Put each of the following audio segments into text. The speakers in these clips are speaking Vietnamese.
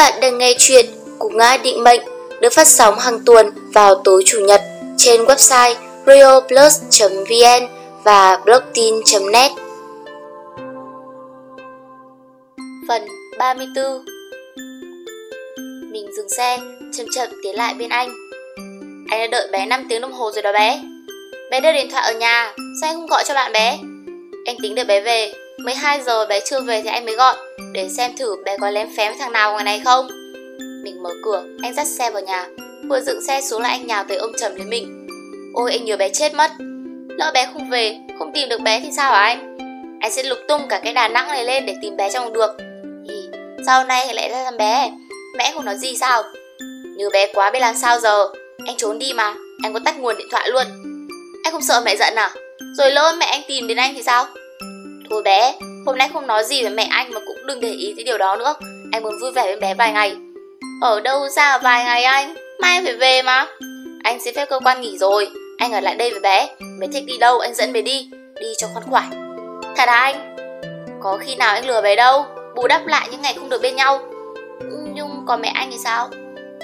bạn đang nghe chuyện của Ngã Định Mệnh được phát sóng hàng tuần vào tối Chủ nhật trên website radioplus.vn và blogtin.net Phần 34 Mình dừng xe, chậm chậm tiến lại bên anh. Anh đã đợi bé 5 tiếng đồng hồ rồi đó bé. Bé đưa điện thoại ở nhà, sao anh không gọi cho bạn bé? Anh tính đợi bé về, 12 giờ bé chưa về thì anh mới gọi Để xem thử bé có lém phém thằng nào ngoài này không. Mình mở cửa, anh dắt xe vào nhà. Vừa dựng xe xuống là anh nhào tới ôm chầm lấy mình. Ôi anh nhớ bé chết mất. Lỡ bé không về, không tìm được bé thì sao hả anh? Anh sẽ lục tung cả cái Đà Nẵng này lên để tìm bé trong được. Thì sau này lại ra làm bé? Mẹ không nói gì sao? Như bé quá biết làm sao giờ. Anh trốn đi mà, anh có tắt nguồn điện thoại luôn. Anh không sợ mẹ giận à? Rồi lỡ mẹ anh tìm đến anh thì sao? Thôi bé, hôm nay không nói gì với mẹ anh mà cũng đừng để ý tới điều đó nữa. Anh muốn vui vẻ với bé vài ngày. Ở đâu ra vài ngày anh? Mai anh phải về mà. Anh xin phép cơ quan nghỉ rồi. Anh ở lại đây với bé. Bé thích đi đâu anh dẫn bé đi. Đi cho khoan khoải. Thật à anh? Có khi nào anh lừa bé đâu? Bù đắp lại những ngày không được bên nhau. Nhưng còn mẹ anh thì sao?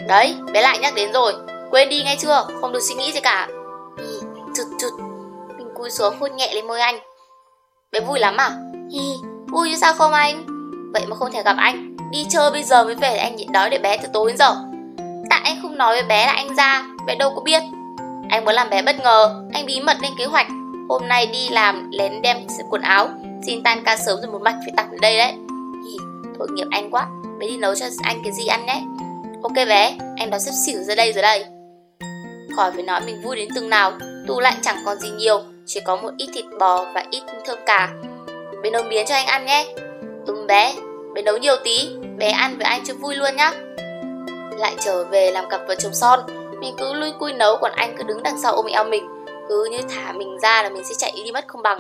Đấy, bé lại nhắc đến rồi. Quên đi ngay chưa, không được suy nghĩ gì cả. Hi, chụt chụt. Mình cúi xuống hôn nhẹ lên môi anh. Bé vui lắm à? Hi, vui chứ sao không anh? Vậy mà không thể gặp anh. Đi chơi bây giờ mới về thì anh nhịn đói để bé từ tối đến giờ. Tại anh không nói với bé là anh ra Bé đâu có biết. Anh muốn làm bé bất ngờ Anh bí mật lên kế hoạch. Hôm nay đi làm lén đem quần áo Xin tan ca sớm rồi một mạch phải tặng đến đây đấy. Hi, Tội nghiệp anh quá. Bé đi nấu cho anh cái gì ăn nhé. Ok bé, anh đã xếp xỉu ra đây rồi đây. Khỏi phải nói mình vui đến từng nào Tủ lạnh chẳng còn gì nhiều. Chỉ có một ít thịt bò và ít thơm cà. Bé nấu miến cho anh ăn nhé. Ừm bé, bé nấu nhiều tí. Bé ăn với anh cho vui luôn nhá. Lại trở về làm cặp vợ chồng son. Mình cứ lui cui nấu Còn anh cứ đứng đằng sau ôm eo mình. Cứ như thả mình ra là mình sẽ chạy đi mất không bằng.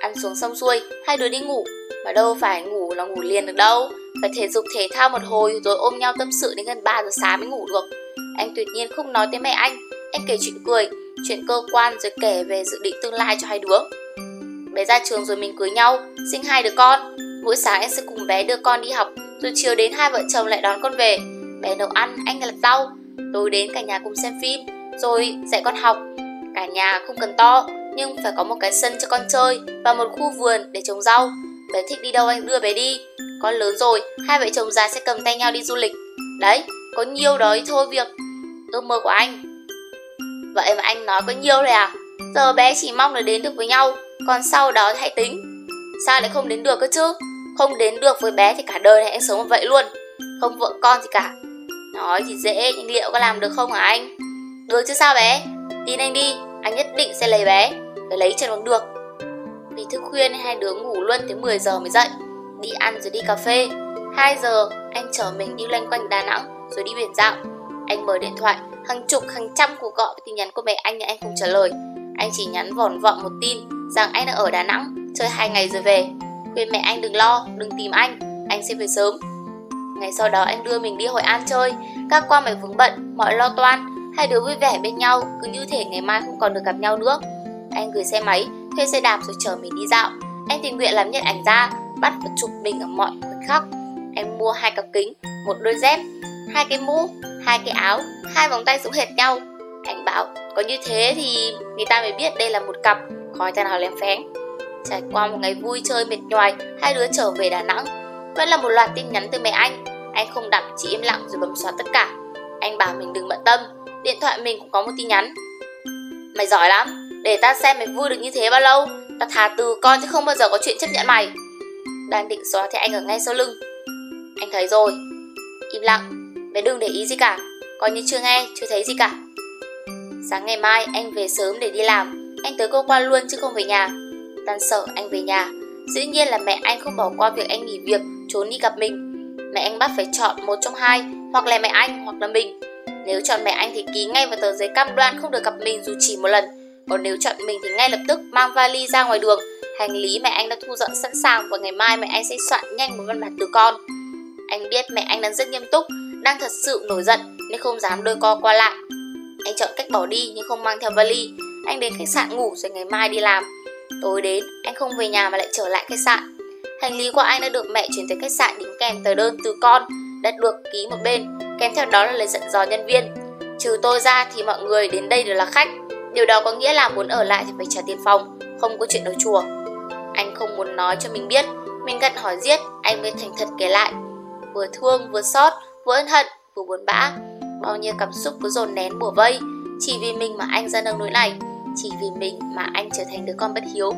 Ăn xuống xong xuôi Hai đứa đi ngủ. Mà đâu phải ngủ là ngủ liền được đâu. Phải thể dục thể thao một hồi Rồi ôm nhau tâm sự đến gần 3 giờ sáng mới ngủ được. Anh tuyệt nhiên không nói tới mẹ anh. Anh kể chuyện cười. Chuyện cơ quan rồi kể về dự định tương lai cho hai đứa. Bé ra trường rồi mình cưới nhau Sinh hai đứa con. Mỗi sáng anh sẽ cùng bé đưa con đi học Rồi chiều đến hai vợ chồng lại đón con về. Bé nấu ăn, anh lặt rau Tối đến cả nhà cùng xem phim Rồi dạy con học. Cả nhà không cần to Nhưng phải có một cái sân cho con chơi Và một khu vườn để trồng rau. Bé thích đi đâu anh đưa bé đi. Con lớn rồi, hai vợ chồng già sẽ cầm tay nhau đi du lịch. Đấy, có nhiều đó thôi việc. Ước mơ của anh. Vậy mà anh nói có nhiều rồi à? Giờ bé chỉ mong là đến được với nhau, Còn sau đó hãy tính. Sao lại không đến được cơ chứ? Không đến được với bé thì cả đời này anh sống như vậy luôn. Không vợ con gì cả. Nói thì dễ, nhưng liệu có làm được không hả anh? Được chứ sao bé? Tin anh đi, Anh nhất định sẽ lấy bé, Phải lấy cho nó được. Vì thức khuya nên hai đứa ngủ luôn tới 10 giờ mới dậy. Đi ăn rồi đi cà phê. 2 giờ, anh chở mình đi loanh quanh Đà Nẵng Rồi đi biển dạo. Anh mở điện thoại Hàng chục hàng trăm cuộc gọi tin nhắn của mẹ anh nhưng anh không trả lời. Anh chỉ nhắn vỏn vọng một tin Rằng anh đang ở Đà Nẵng Chơi hai ngày rồi về. Khuyên mẹ anh đừng lo, đừng tìm anh Anh sẽ về sớm. Ngày sau đó anh đưa mình đi Hội An chơi. Các qua mày vướng bận, mọi lo toan Hai đứa vui vẻ bên nhau Cứ như thể ngày mai không còn được gặp nhau nữa. Anh gửi xe máy, thuê xe đạp rồi chở mình đi dạo. Anh tình nguyện làm nhận ảnh ra Bắt và chụp mình ở mọi khoảnh khắc. Anh mua hai cặp kính, một đôi dép Hai cái mũ, hai cái áo, Hai vòng tay giống hệt nhau. Anh bảo có như thế thì người ta mới biết đây là một cặp. Khỏi thằng nào lém phén Trải qua một ngày vui chơi mệt nhoài, Hai đứa trở về Đà Nẵng. Vẫn là một loạt tin nhắn từ mẹ anh. Anh không đọc chỉ im lặng rồi bấm xóa tất cả. Anh bảo mình đừng bận tâm. Điện thoại mình cũng có một tin nhắn. Mày giỏi lắm. Để ta xem mày vui được như thế bao lâu. Ta thà từ con chứ không bao giờ có chuyện chấp nhận mày. Đang định xóa thì anh ở ngay sau lưng. Anh thấy rồi. Im lặng bé đừng để ý gì cả. Coi như chưa nghe, chưa thấy gì cả. Sáng ngày mai anh về sớm để đi làm. Anh tới cơ quan luôn chứ không về nhà. Tan sở anh về nhà. Dĩ nhiên là mẹ anh không bỏ qua việc anh nghỉ việc Trốn đi gặp mình. Mẹ anh bắt phải chọn một trong hai Hoặc là mẹ anh hoặc là mình. Nếu chọn mẹ anh thì ký ngay vào tờ giấy cam đoan không được gặp mình dù chỉ một lần. Còn nếu chọn mình thì ngay lập tức mang vali ra ngoài đường. Hành lý mẹ anh đã thu dọn sẵn sàng Và ngày mai mẹ anh sẽ soạn nhanh một văn bản từ con. Anh biết mẹ anh đang rất nghiêm túc. Đang thật sự nổi giận Nên không dám đôi co qua lại Anh chọn cách bỏ đi nhưng không mang theo vali Anh đến khách sạn ngủ rồi ngày mai đi làm Tối đến, anh không về nhà mà lại trở lại khách sạn Hành lý của anh đã được mẹ chuyển tới khách sạn đính kèm tờ đơn từ con đã được ký một bên, kèm theo đó là lời dặn dò nhân viên. Trừ tôi ra thì mọi người đến đây đều là khách. Điều đó có nghĩa là muốn ở lại thì phải trả tiền phòng, không có chuyện ở chùa. Anh không muốn nói cho mình biết, mình gặn hỏi giết, anh mới thành thật kể lại. Vừa thương, vừa xót, vừa ân hận, vừa buồn bã. Bao nhiêu cảm xúc cứ dồn nén bùa vây, chỉ vì mình mà anh ra nông nỗi này, chỉ vì mình mà anh trở thành đứa con bất hiếu.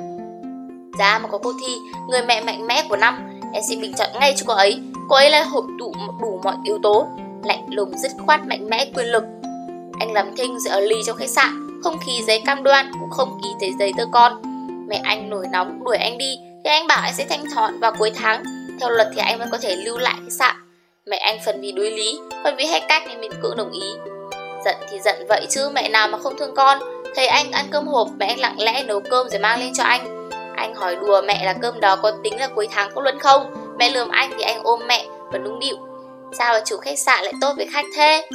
Giá mà có cô Thi, người mẹ mạnh mẽ của năm, em xin bình chọn ngay cho cô ấy. Cô ấy là hội tụ đủ mọi yếu tố, lạnh lùng dứt khoát mạnh mẽ quyền lực. Anh làm thinh rồi ở lì trong khách sạn, không ký giấy cam đoan, cũng không ký giấy giấy tờ con. Mẹ anh nổi nóng đuổi anh đi, thì anh bảo anh sẽ thanh thọn vào cuối tháng. Theo luật thì anh vẫn có thể lưu lại khách sạn. Mẹ anh phần vì đối lý, phần vì hết cách nên mình cưỡng đồng ý. Giận thì giận vậy chứ mẹ nào mà không thương con. Thấy anh ăn cơm hộp mẹ anh lặng lẽ nấu cơm rồi mang lên cho anh. Anh hỏi đùa mẹ là cơm đó có tính là cuối tháng có luôn không? Mẹ lườm anh thì anh ôm mẹ và đúng điệu Sao mà chủ khách sạn lại tốt với khách thế?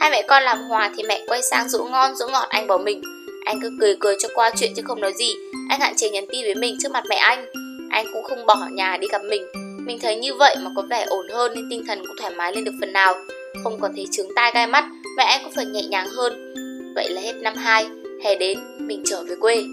Hai mẹ con làm hòa thì mẹ quay sang dỗ ngon dỗ ngọt anh bỏ mình. Anh cứ cười cười cho qua chuyện chứ không nói gì. Anh hạn chế nhắn tin với mình trước mặt mẹ anh. Anh cũng không bỏ nhà đi gặp mình. Mình thấy như vậy mà có vẻ ổn hơn nên tinh thần cũng thoải mái lên được phần nào. Không còn thấy trướng tai gai mắt, Mẹ cũng phần nhẹ nhàng hơn. Vậy là hết năm 2 Hè đến, mình trở về quê.